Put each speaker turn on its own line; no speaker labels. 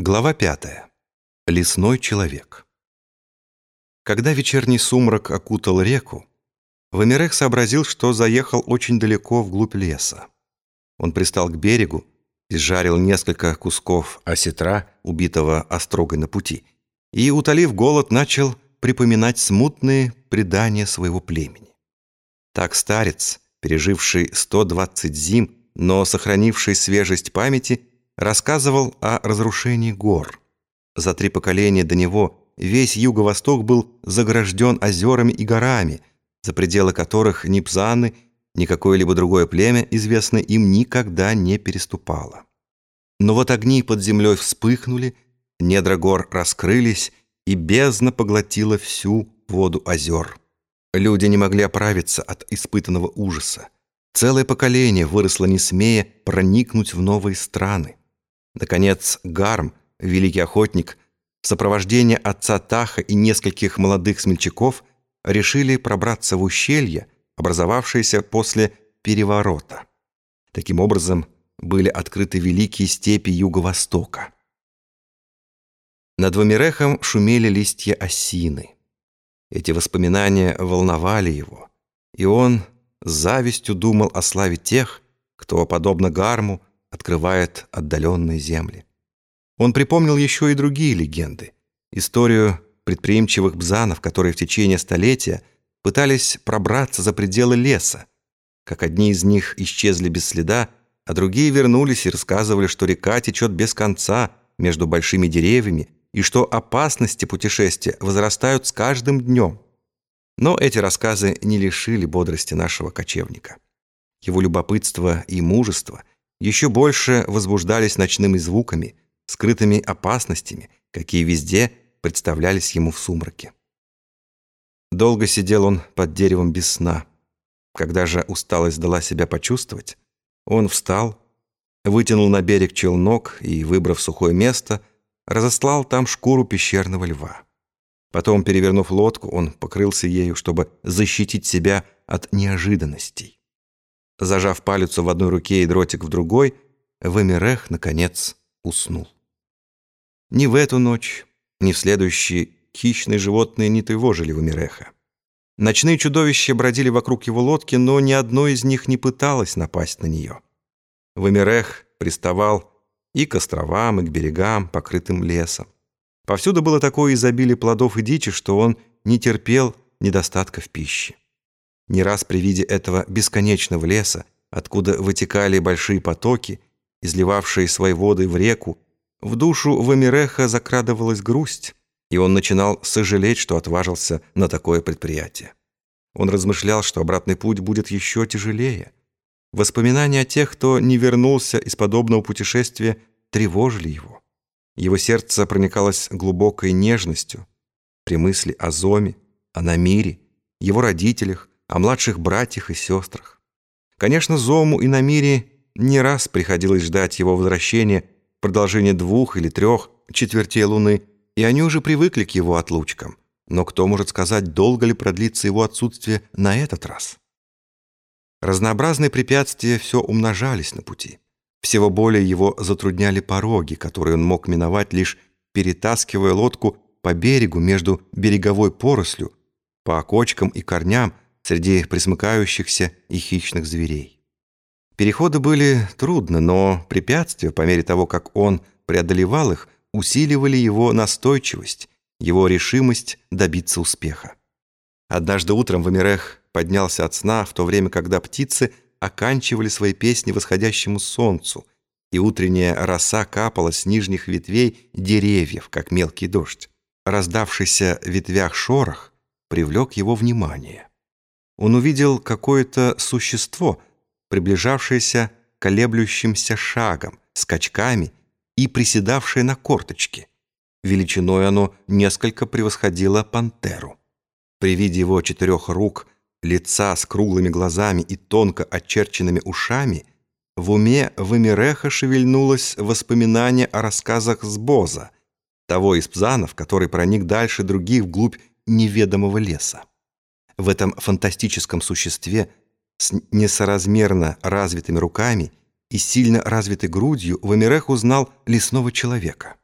Глава пятая. Лесной человек. Когда вечерний сумрак окутал реку, Вамирех сообразил, что заехал очень далеко вглубь леса. Он пристал к берегу, изжарил несколько кусков осетра, убитого острогой на пути, и, утолив голод, начал припоминать смутные предания своего племени. Так старец, переживший 120 зим, но сохранивший свежесть памяти, рассказывал о разрушении гор. За три поколения до него весь юго-восток был загражден озерами и горами, за пределы которых ни пзаны, ни какое-либо другое племя, известное им, никогда не переступало. Но вот огни под землей вспыхнули, недра гор раскрылись, и бездна поглотила всю воду озер. Люди не могли оправиться от испытанного ужаса. Целое поколение выросло не смея проникнуть в новые страны. Наконец, Гарм, великий охотник, в сопровождении отца Таха и нескольких молодых смельчаков решили пробраться в ущелье, образовавшееся после переворота. Таким образом, были открыты великие степи юго-востока. Над Вамирехом шумели листья осины. Эти воспоминания волновали его, и он с завистью думал о славе тех, кто, подобно Гарму, открывает отдаленные земли. Он припомнил еще и другие легенды. Историю предприимчивых бзанов, которые в течение столетия пытались пробраться за пределы леса. Как одни из них исчезли без следа, а другие вернулись и рассказывали, что река течет без конца между большими деревьями и что опасности путешествия возрастают с каждым днем. Но эти рассказы не лишили бодрости нашего кочевника. Его любопытство и мужество еще больше возбуждались ночными звуками, скрытыми опасностями, какие везде представлялись ему в сумраке. Долго сидел он под деревом без сна. Когда же усталость дала себя почувствовать, он встал, вытянул на берег челнок и, выбрав сухое место, разослал там шкуру пещерного льва. Потом, перевернув лодку, он покрылся ею, чтобы защитить себя от неожиданностей. Зажав палец в одной руке и дротик в другой, Вамирех, наконец, уснул. Ни в эту ночь, ни в следующие хищные животные не тревожили Вамиреха. Ночные чудовища бродили вокруг его лодки, но ни одно из них не пыталось напасть на нее. Вамирех приставал и к островам, и к берегам, покрытым лесом. Повсюду было такое изобилие плодов и дичи, что он не терпел недостатка в пище. Не раз при виде этого бесконечного леса, откуда вытекали большие потоки, изливавшие свои воды в реку, в душу Вамиреха закрадывалась грусть, и он начинал сожалеть, что отважился на такое предприятие. Он размышлял, что обратный путь будет еще тяжелее. Воспоминания о тех, кто не вернулся из подобного путешествия, тревожили его. Его сердце проникалось глубокой нежностью при мысли о Зоме, о Намире, его родителях, о младших братьях и сестрах. Конечно, Зому и Намире не раз приходилось ждать его возвращения продолжение двух или трех четвертей луны, и они уже привыкли к его отлучкам. Но кто может сказать, долго ли продлится его отсутствие на этот раз? Разнообразные препятствия все умножались на пути. Всего более его затрудняли пороги, которые он мог миновать, лишь перетаскивая лодку по берегу между береговой порослью, по окочкам и корням, среди присмыкающихся и хищных зверей. Переходы были трудны, но препятствия, по мере того, как он преодолевал их, усиливали его настойчивость, его решимость добиться успеха. Однажды утром Вамирех поднялся от сна, в то время, когда птицы оканчивали свои песни восходящему солнцу, и утренняя роса капала с нижних ветвей деревьев, как мелкий дождь. Раздавшийся в ветвях шорох привлек его внимание он увидел какое-то существо, приближавшееся колеблющимся шагом, скачками и приседавшее на корточки. Величиной оно несколько превосходило пантеру. При виде его четырех рук, лица с круглыми глазами и тонко очерченными ушами, в уме Вамиреха шевельнулось воспоминание о рассказах Сбоза, того из пзанов, который проник дальше других вглубь неведомого леса. В этом фантастическом существе с несоразмерно развитыми руками и сильно развитой грудью Вамирех узнал лесного человека.